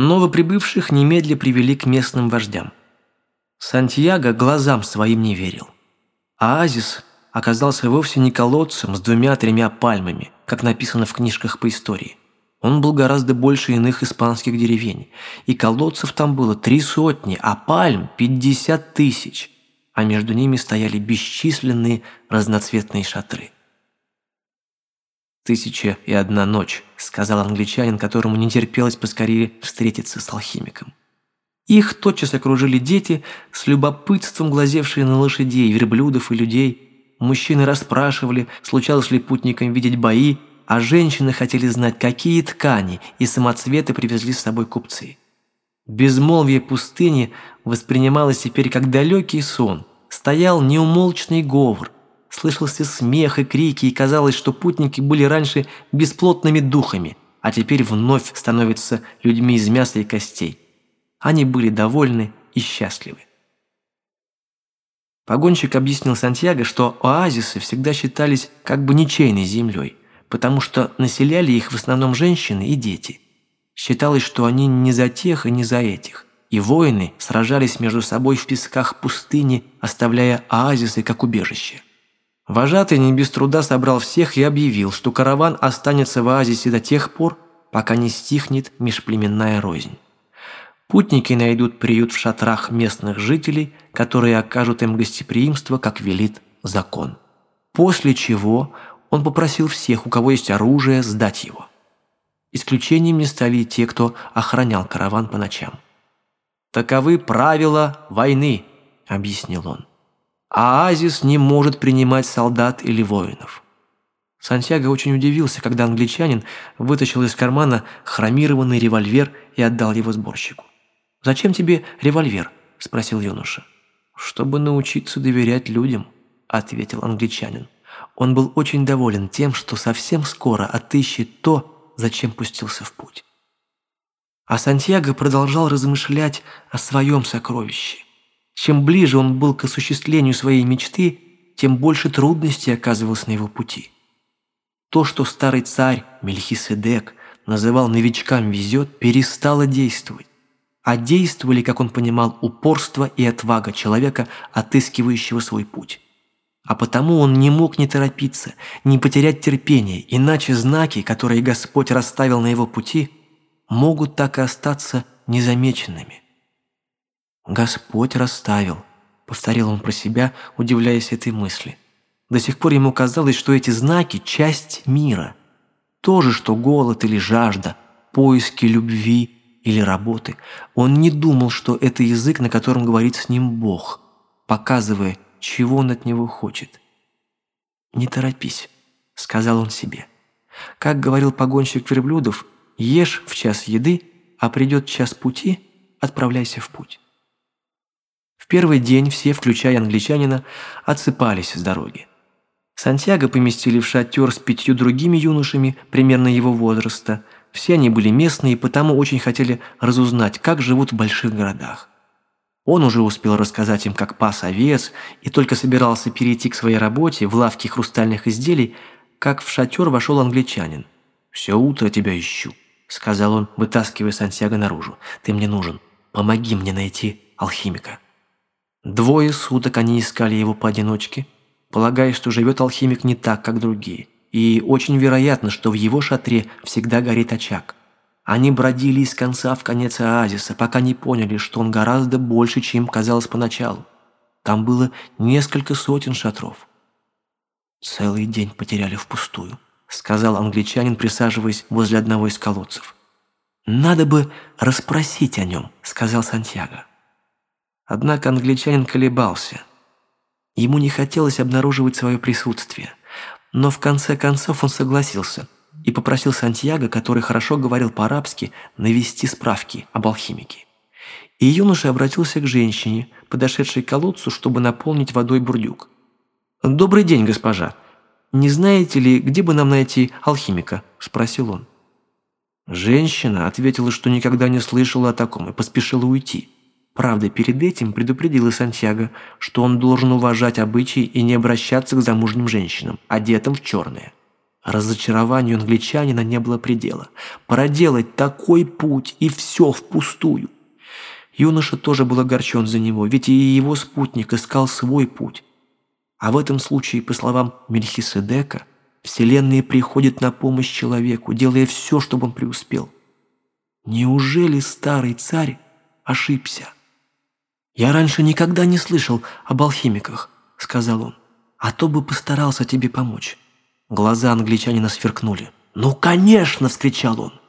Новоприбывших немедля привели к местным вождям. Сантьяго глазам своим не верил. Оазис оказался вовсе не колодцем с двумя-тремя пальмами, как написано в книжках по истории. Он был гораздо больше иных испанских деревень, и колодцев там было три сотни, а пальм – пятьдесят тысяч, а между ними стояли бесчисленные разноцветные шатры. «Тысяча и одна ночь», – сказал англичанин, которому не терпелось поскорее встретиться с алхимиком. Их тотчас окружили дети, с любопытством глазевшие на лошадей, верблюдов и людей. Мужчины расспрашивали, случалось ли путникам видеть бои, а женщины хотели знать, какие ткани и самоцветы привезли с собой купцы. Безмолвие пустыни воспринималось теперь как далекий сон. Стоял неумолчный говор, слышался смех и крики, и казалось, что путники были раньше бесплотными духами, а теперь вновь становятся людьми из мяса и костей. Они были довольны и счастливы. Погонщик объяснил Сантьяго, что оазисы всегда считались как бы ничейной землей, потому что населяли их в основном женщины и дети. Считалось, что они не за тех и не за этих, и воины сражались между собой в песках пустыни, оставляя оазисы как убежище. Вожатый не без труда собрал всех и объявил, что караван останется в оазисе до тех пор, пока не стихнет межплеменная рознь. Путники найдут приют в шатрах местных жителей, которые окажут им гостеприимство, как велит закон. После чего он попросил всех, у кого есть оружие, сдать его. Исключением не стали те, кто охранял караван по ночам. «Таковы правила войны», — объяснил он а оазис не может принимать солдат или воинов. Сантьяго очень удивился, когда англичанин вытащил из кармана хромированный револьвер и отдал его сборщику. «Зачем тебе револьвер?» – спросил юноша. «Чтобы научиться доверять людям», – ответил англичанин. Он был очень доволен тем, что совсем скоро отыщет то, зачем пустился в путь. А Сантьяго продолжал размышлять о своем сокровище. Чем ближе он был к осуществлению своей мечты, тем больше трудностей оказывалось на его пути. То, что старый царь Мельхиседек называл «новичкам везет», перестало действовать. А действовали, как он понимал, упорство и отвага человека, отыскивающего свой путь. А потому он не мог не торопиться, не потерять терпение, иначе знаки, которые Господь расставил на его пути, могут так и остаться незамеченными. «Господь расставил», — повторил он про себя, удивляясь этой мысли. До сих пор ему казалось, что эти знаки — часть мира. То же, что голод или жажда, поиски любви или работы. Он не думал, что это язык, на котором говорит с ним Бог, показывая, чего он от него хочет. «Не торопись», — сказал он себе. Как говорил погонщик верблюдов, ешь в час еды, а придет час пути, отправляйся в путь первый день все, включая англичанина, отсыпались с дороги. Сантьяго поместили в шатер с пятью другими юношами примерно его возраста. Все они были местные и потому очень хотели разузнать, как живут в больших городах. Он уже успел рассказать им, как пас овец, и только собирался перейти к своей работе в лавке хрустальных изделий, как в шатер вошел англичанин. «Все утро тебя ищу», — сказал он, вытаскивая Сантьяго наружу. «Ты мне нужен. Помоги мне найти алхимика». Двое суток они искали его поодиночке, полагая, что живет алхимик не так, как другие, и очень вероятно, что в его шатре всегда горит очаг. Они бродили из конца в конец оазиса, пока не поняли, что он гораздо больше, чем казалось поначалу. Там было несколько сотен шатров. «Целый день потеряли впустую», — сказал англичанин, присаживаясь возле одного из колодцев. «Надо бы расспросить о нем», — сказал Сантьяго. Однако англичанин колебался. Ему не хотелось обнаруживать свое присутствие. Но в конце концов он согласился и попросил Сантьяго, который хорошо говорил по-арабски, навести справки об алхимике. И юноша обратился к женщине, подошедшей к колодцу, чтобы наполнить водой бурдюк. «Добрый день, госпожа. Не знаете ли, где бы нам найти алхимика?» – спросил он. Женщина ответила, что никогда не слышала о таком и поспешила уйти. Правда, перед этим предупредила Сантьяго, что он должен уважать обычаи и не обращаться к замужним женщинам, одетым в черное. Разочарованию англичанина не было предела. Проделать такой путь, и все впустую. Юноша тоже был огорчен за него, ведь и его спутник искал свой путь. А в этом случае, по словам Мельхиседека, Вселенная приходит на помощь человеку, делая все, чтобы он преуспел. Неужели старый царь ошибся? «Я раньше никогда не слышал об алхимиках», — сказал он. «А то бы постарался тебе помочь». Глаза англичанина сверкнули. «Ну, конечно!» — вскричал он.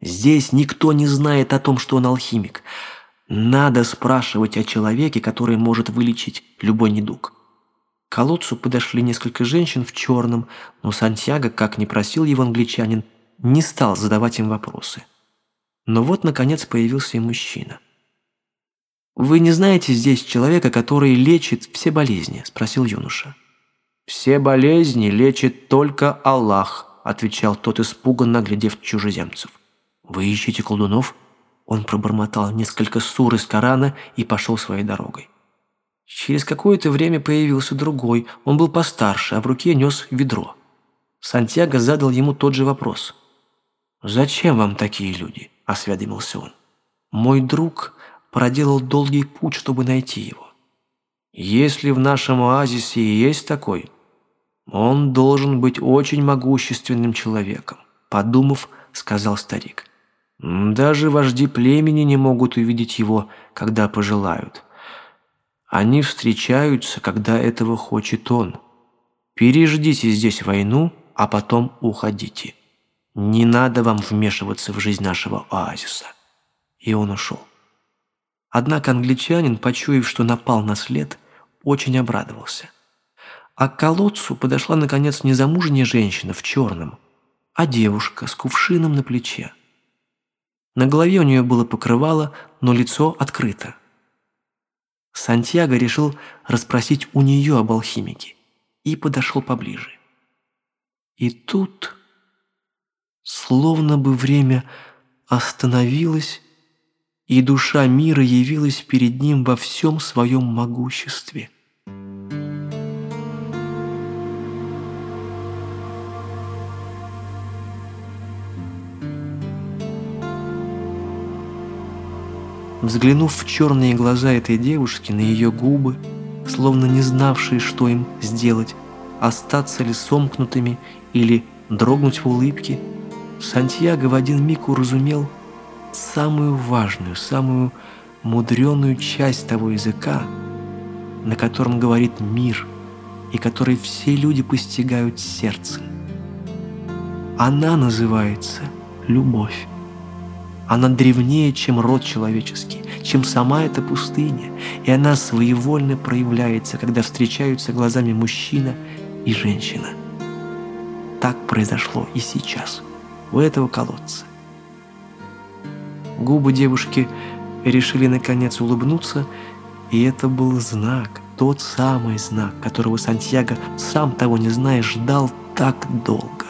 «Здесь никто не знает о том, что он алхимик. Надо спрашивать о человеке, который может вылечить любой недуг». К колодцу подошли несколько женщин в черном, но Сантьяго, как ни просил его англичанин, не стал задавать им вопросы. Но вот, наконец, появился и мужчина. «Вы не знаете здесь человека, который лечит все болезни?» – спросил юноша. «Все болезни лечит только Аллах», – отвечал тот, испуганно глядев чужеземцев. «Вы ищете колдунов?» Он пробормотал несколько сур из Корана и пошел своей дорогой. Через какое-то время появился другой, он был постарше, а в руке нес ведро. Сантьяго задал ему тот же вопрос. «Зачем вам такие люди?» – осведомился он. «Мой друг проделал долгий путь, чтобы найти его. Если в нашем оазисе и есть такой, он должен быть очень могущественным человеком», – подумав, сказал старик. «Даже вожди племени не могут увидеть его, когда пожелают». Они встречаются, когда этого хочет он. Переждите здесь войну, а потом уходите. Не надо вам вмешиваться в жизнь нашего оазиса». И он ушел. Однако англичанин, почуяв, что напал на след, очень обрадовался. А к колодцу подошла, наконец, незамужняя женщина в черном, а девушка с кувшином на плече. На голове у нее было покрывало, но лицо открыто. Сантьяго решил расспросить у нее об алхимике и подошел поближе. И тут, словно бы время остановилось, и душа мира явилась перед ним во всем своем могуществе – Взглянув в черные глаза этой девушки, на ее губы, словно не знавшие, что им сделать, остаться ли сомкнутыми или дрогнуть в улыбке, Сантьяго в один миг уразумел самую важную, самую мудреную часть того языка, на котором говорит мир и который все люди постигают сердцем. Она называется любовь. Она древнее, чем род человеческий, чем сама эта пустыня, и она своевольно проявляется, когда встречаются глазами мужчина и женщина. Так произошло и сейчас, у этого колодца. Губы девушки решили наконец улыбнуться, и это был знак, тот самый знак, которого Сантьяго, сам того не зная, ждал так долго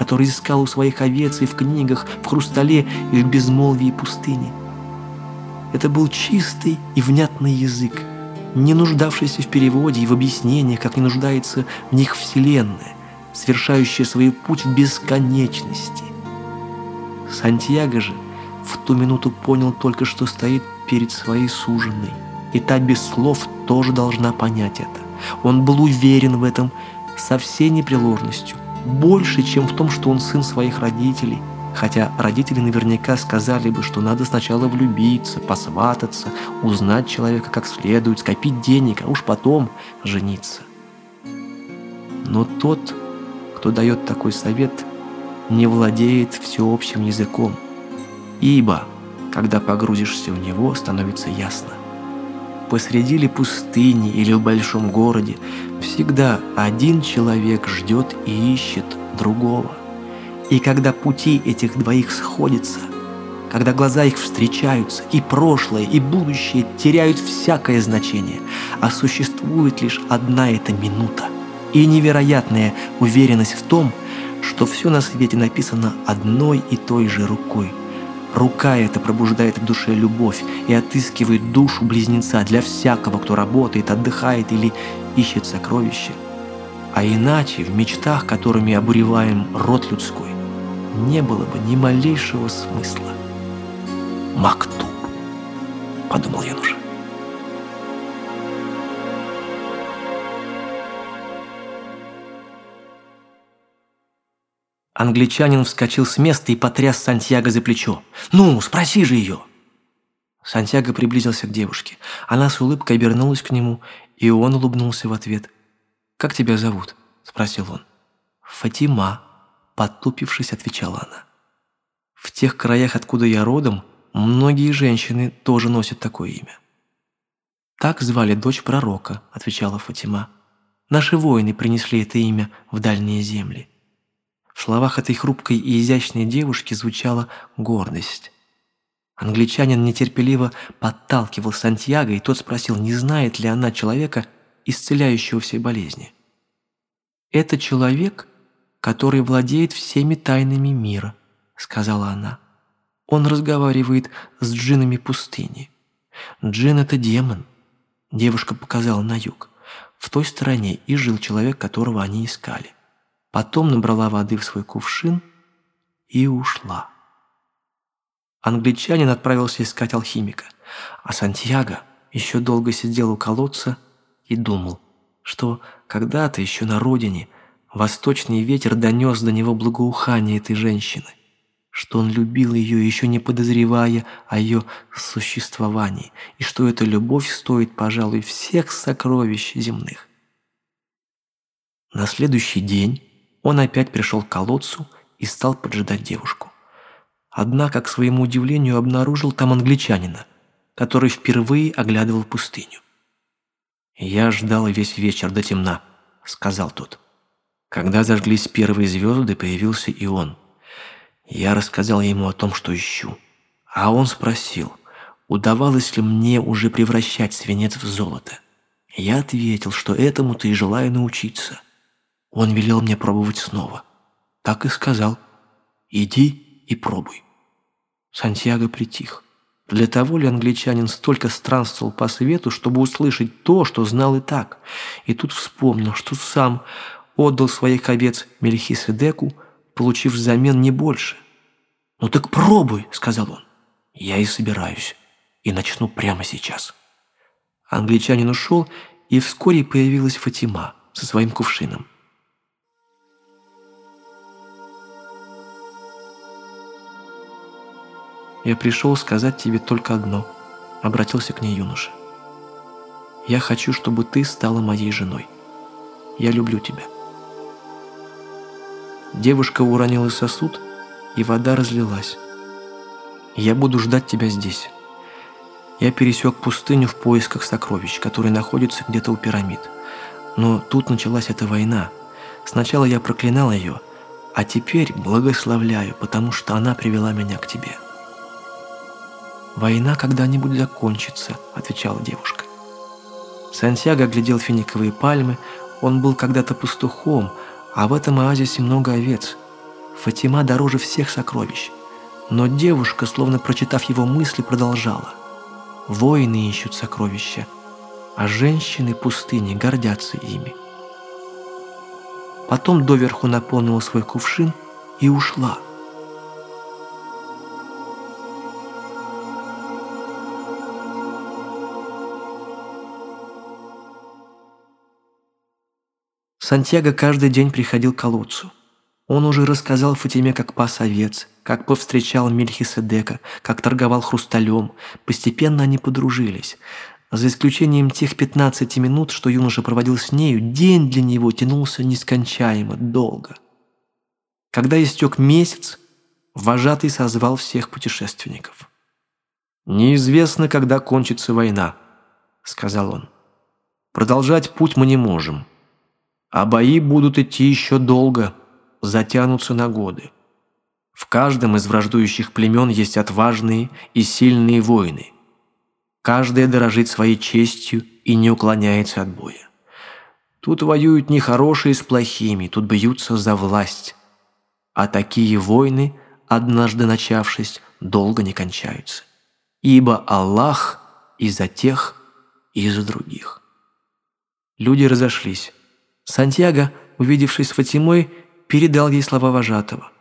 который искал у своих овец и в книгах, в хрустале и в безмолвии пустыни. Это был чистый и внятный язык, не нуждавшийся в переводе и в объяснениях, как не нуждается в них Вселенная, совершающая свой путь в бесконечности. Сантьяго же в ту минуту понял только, что стоит перед своей суженной, и та без слов тоже должна понять это. Он был уверен в этом со всей непреложностью – больше, чем в том, что он сын своих родителей. Хотя родители наверняка сказали бы, что надо сначала влюбиться, посвататься, узнать человека как следует, скопить денег, а уж потом жениться. Но тот, кто дает такой совет, не владеет всеобщим языком. Ибо, когда погрузишься в него, становится ясно посреди ли пустыни или в большом городе, всегда один человек ждет и ищет другого. И когда пути этих двоих сходятся, когда глаза их встречаются, и прошлое, и будущее теряют всякое значение, а существует лишь одна эта минута и невероятная уверенность в том, что все на свете написано одной и той же рукой – Рука эта пробуждает в душе любовь и отыскивает душу близнеца для всякого, кто работает, отдыхает или ищет сокровища. а иначе в мечтах, которыми обуреваем род людской, не было бы ни малейшего смысла. «Мактуб», — подумал юноша. Англичанин вскочил с места и потряс Сантьяго за плечо. «Ну, спроси же ее!» Сантьяго приблизился к девушке. Она с улыбкой обернулась к нему, и он улыбнулся в ответ. «Как тебя зовут?» – спросил он. «Фатима», – потупившись, отвечала она. «В тех краях, откуда я родом, многие женщины тоже носят такое имя». «Так звали дочь пророка», – отвечала Фатима. «Наши воины принесли это имя в дальние земли». В словах этой хрупкой и изящной девушки звучала гордость. Англичанин нетерпеливо подталкивал Сантьяго, и тот спросил, не знает ли она человека, исцеляющего все болезни. «Это человек, который владеет всеми тайнами мира», — сказала она. «Он разговаривает с джинами пустыни. Джин — это демон», — девушка показала на юг. В той стороне и жил человек, которого они искали. Потом набрала воды в свой кувшин и ушла. Англичанин отправился искать алхимика, а Сантьяго еще долго сидел у колодца и думал, что когда-то еще на родине восточный ветер донес до него благоухание этой женщины, что он любил ее, еще не подозревая о ее существовании, и что эта любовь стоит, пожалуй, всех сокровищ земных. На следующий день он опять пришел к колодцу и стал поджидать девушку. Однако, к своему удивлению, обнаружил там англичанина, который впервые оглядывал пустыню. «Я ждал весь вечер до темна», — сказал тот. Когда зажглись первые звезды, появился и он. Я рассказал ему о том, что ищу. А он спросил, удавалось ли мне уже превращать свинец в золото. Я ответил, что этому-то и желаю научиться. Он велел мне пробовать снова. Так и сказал. «Иди и пробуй». Сантьяго притих. Для того ли англичанин столько странствовал по свету, чтобы услышать то, что знал и так? И тут вспомнил, что сам отдал своих овец Мельхиседеку, получив взамен не больше. «Ну так пробуй», — сказал он. «Я и собираюсь, и начну прямо сейчас». Англичанин ушел, и вскоре появилась Фатима со своим кувшином. «Я пришел сказать тебе только одно», — обратился к ней юноша. «Я хочу, чтобы ты стала моей женой. Я люблю тебя». Девушка уронила сосуд, и вода разлилась. «Я буду ждать тебя здесь». Я пересек пустыню в поисках сокровищ, которые находятся где-то у пирамид. Но тут началась эта война. Сначала я проклинал ее, а теперь благословляю, потому что она привела меня к тебе». «Война когда-нибудь закончится», — отвечала девушка. Сантьяго глядел финиковые пальмы, он был когда-то пастухом, а в этом оазисе много овец. Фатима дороже всех сокровищ. Но девушка, словно прочитав его мысли, продолжала. «Воины ищут сокровища, а женщины пустыни гордятся ими». Потом доверху наполнила свой кувшин и ушла – Сантьяго каждый день приходил к колодцу. Он уже рассказал Фатиме, как пас овец, как повстречал Мельхиседека, как торговал хрусталем. Постепенно они подружились. За исключением тех 15 минут, что юноша проводил с нею, день для него тянулся нескончаемо долго. Когда истек месяц, вожатый созвал всех путешественников. «Неизвестно, когда кончится война», — сказал он. «Продолжать путь мы не можем. А бои будут идти еще долго, затянутся на годы. В каждом из враждующих племен есть отважные и сильные воины. Каждая дорожит своей честью и не уклоняется от боя. Тут воюют не хорошие с плохими, тут бьются за власть. А такие войны, однажды начавшись, долго не кончаются. Ибо Аллах и за тех, и за других. Люди разошлись. Сантьяго, увидевшись с Фатимой, передал ей слова вожатого.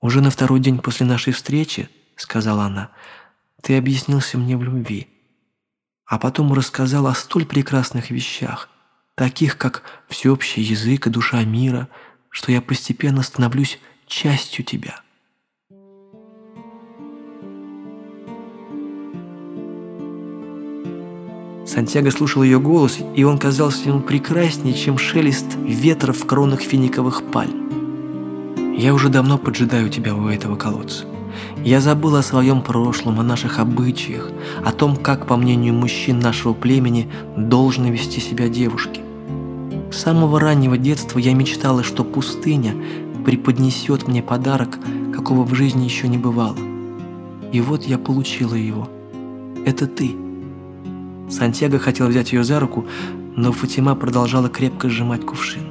«Уже на второй день после нашей встречи, — сказала она, — ты объяснился мне в любви, а потом рассказал о столь прекрасных вещах, таких как всеобщий язык и душа мира, что я постепенно становлюсь частью тебя». Сантьяго слушал ее голос, и он казался ему прекраснее, чем шелест ветра в кронах финиковых пальм. «Я уже давно поджидаю тебя у этого колодца. Я забыл о своем прошлом, о наших обычаях, о том, как, по мнению мужчин нашего племени, должны вести себя девушки. С самого раннего детства я мечтала, что пустыня преподнесет мне подарок, какого в жизни еще не бывало. И вот я получила его. Это ты». Сантьяго хотел взять ее за руку, но Фатима продолжала крепко сжимать кувшин.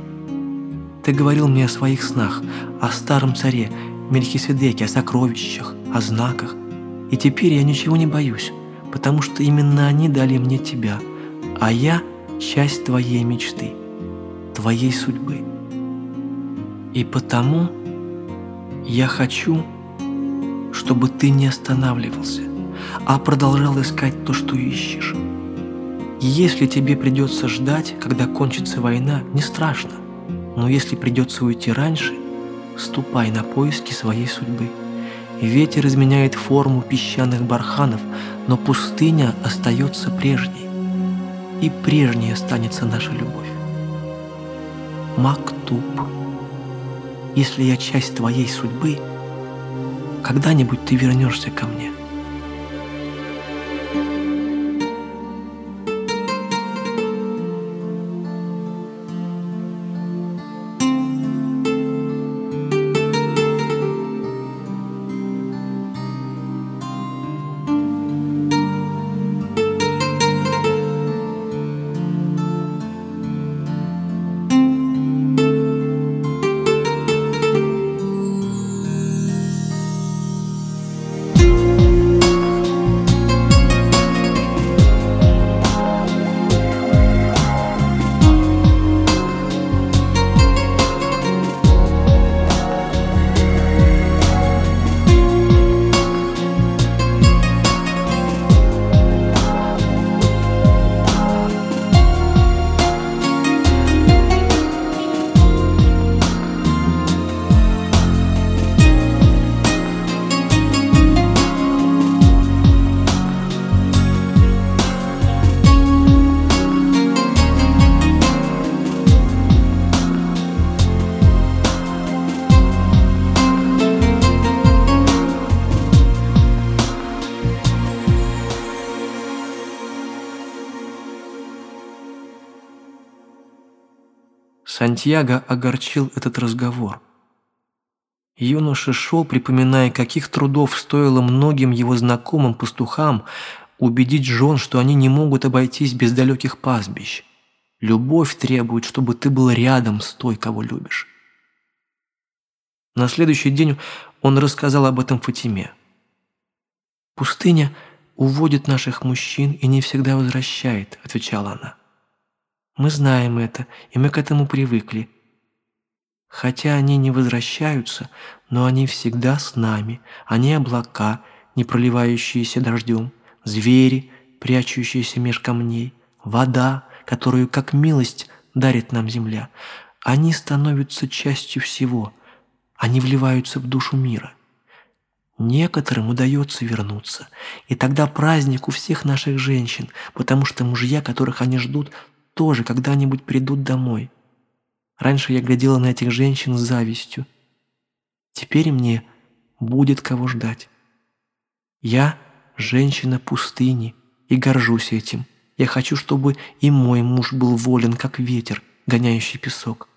«Ты говорил мне о своих снах, о старом царе, Мельхиседеке, о сокровищах, о знаках. И теперь я ничего не боюсь, потому что именно они дали мне тебя, а я – часть твоей мечты, твоей судьбы. И потому я хочу, чтобы ты не останавливался, а продолжал искать то, что ищешь. Если тебе придется ждать, когда кончится война, не страшно. Но если придется уйти раньше, ступай на поиски своей судьбы. Ветер изменяет форму песчаных барханов, но пустыня остается прежней. И прежней останется наша любовь. Мактуб. Если я часть твоей судьбы, когда-нибудь ты вернешься ко мне. Сантьяго огорчил этот разговор. Юноша шел, припоминая, каких трудов стоило многим его знакомым пастухам убедить жен, что они не могут обойтись без далеких пастбищ. Любовь требует, чтобы ты был рядом с той, кого любишь. На следующий день он рассказал об этом Фатиме. «Пустыня уводит наших мужчин и не всегда возвращает», — отвечала она. Мы знаем это, и мы к этому привыкли. Хотя они не возвращаются, но они всегда с нами. Они облака, не проливающиеся дождем, звери, прячущиеся меж камней, вода, которую, как милость, дарит нам земля. Они становятся частью всего. Они вливаются в душу мира. Некоторым удается вернуться, и тогда праздник у всех наших женщин, потому что мужья, которых они ждут, тоже когда-нибудь придут домой. Раньше я глядела на этих женщин с завистью. Теперь мне будет кого ждать. Я женщина пустыни и горжусь этим. Я хочу, чтобы и мой муж был волен, как ветер, гоняющий песок.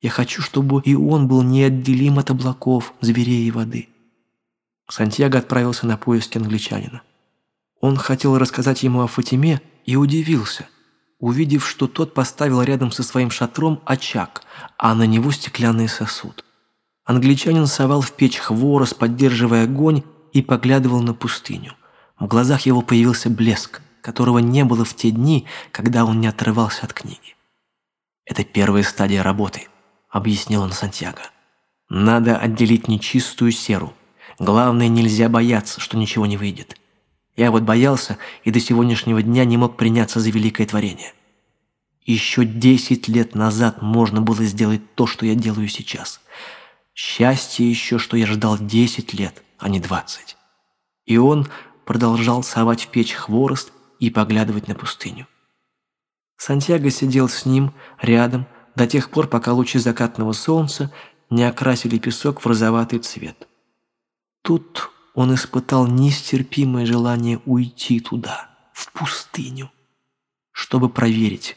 Я хочу, чтобы и он был неотделим от облаков, зверей и воды. Сантьяго отправился на поиски англичанина. Он хотел рассказать ему о Фатиме и удивился – увидев, что тот поставил рядом со своим шатром очаг, а на него стеклянный сосуд. Англичанин совал в печь хворост, поддерживая огонь, и поглядывал на пустыню. В глазах его появился блеск, которого не было в те дни, когда он не отрывался от книги. Это первая стадия работы, объяснил он Сантьяго. Надо отделить нечистую серу. Главное, нельзя бояться, что ничего не выйдет. Я вот боялся и до сегодняшнего дня не мог приняться за великое творение. Еще десять лет назад можно было сделать то, что я делаю сейчас. Счастье еще, что я ждал десять лет, а не двадцать. И он продолжал совать в печь хворост и поглядывать на пустыню. Сантьяго сидел с ним рядом до тех пор, пока лучи закатного солнца не окрасили песок в розоватый цвет. Тут он испытал нестерпимое желание уйти туда, в пустыню, чтобы проверить,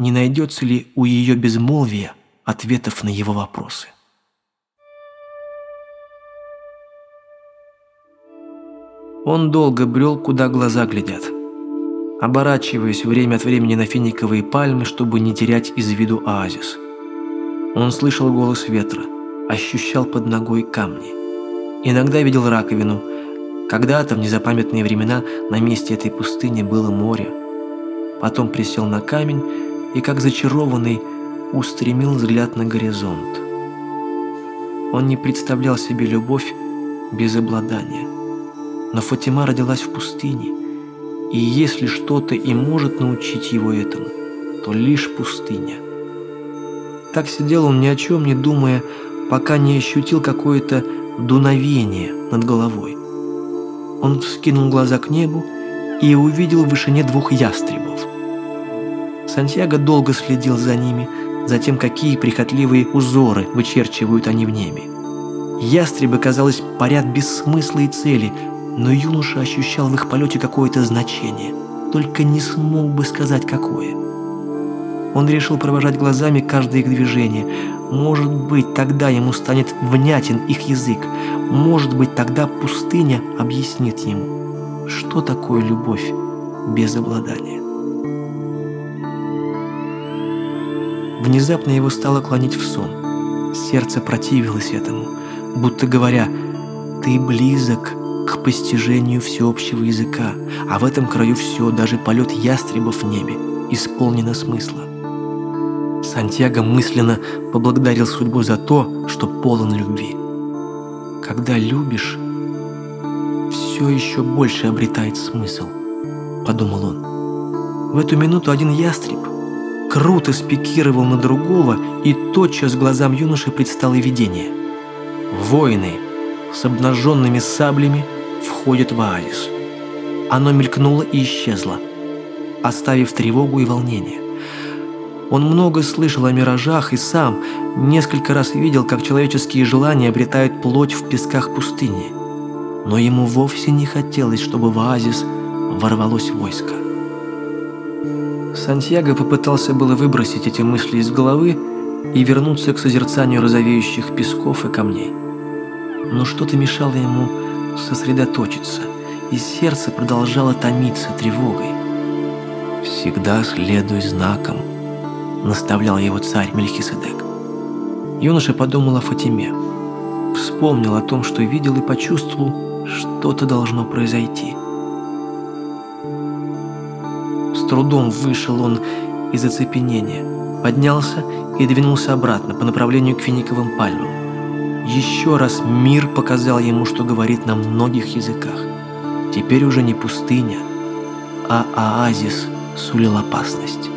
не найдется ли у ее безмолвия ответов на его вопросы. Он долго брел, куда глаза глядят, оборачиваясь время от времени на финиковые пальмы, чтобы не терять из виду оазис. Он слышал голос ветра, ощущал под ногой камни. Иногда видел раковину. Когда-то, в незапамятные времена, на месте этой пустыни было море. Потом присел на камень и, как зачарованный, устремил взгляд на горизонт. Он не представлял себе любовь без обладания. Но Фатима родилась в пустыне, и если что-то и может научить его этому, то лишь пустыня. Так сидел он ни о чем не думая, пока не ощутил какое-то дуновение над головой. Он вскинул глаза к небу и увидел в вышине двух ястребов. Сантьяго долго следил за ними, за тем, какие прихотливые узоры вычерчивают они в небе. Ястребы, казалось, парят без смысла и цели, но юноша ощущал в их полете какое-то значение, только не смог бы сказать, какое. Он решил провожать глазами каждое их движение. Может быть, тогда ему станет внятен их язык. Может быть, тогда пустыня объяснит ему, что такое любовь без обладания. Внезапно его стало клонить в сон. Сердце противилось этому, будто говоря, «Ты близок к постижению всеобщего языка, а в этом краю все, даже полет ястребов в небе, исполнено смысла». Сантьяго мысленно поблагодарил судьбу за то, что полон любви. Когда любишь, все еще больше обретает смысл, подумал он. В эту минуту один ястреб круто спикировал на другого, и тотчас глазам юноши предстало видение. Воины с обнаженными саблями входят в оазис. Оно мелькнуло и исчезло, оставив тревогу и волнение. Он много слышал о миражах и сам несколько раз видел, как человеческие желания обретают плоть в песках пустыни. Но ему вовсе не хотелось, чтобы в оазис ворвалось войско. Сантьяго попытался было выбросить эти мысли из головы и вернуться к созерцанию розовеющих песков и камней. Но что-то мешало ему сосредоточиться, и сердце продолжало томиться тревогой. «Всегда следуй знакам», наставлял его царь Мельхиседек. Юноша подумал о Фатиме. Вспомнил о том, что видел и почувствовал, что-то должно произойти. С трудом вышел он из оцепенения, поднялся и двинулся обратно по направлению к финиковым пальмам. Еще раз мир показал ему, что говорит на многих языках. Теперь уже не пустыня, а оазис сулил опасность.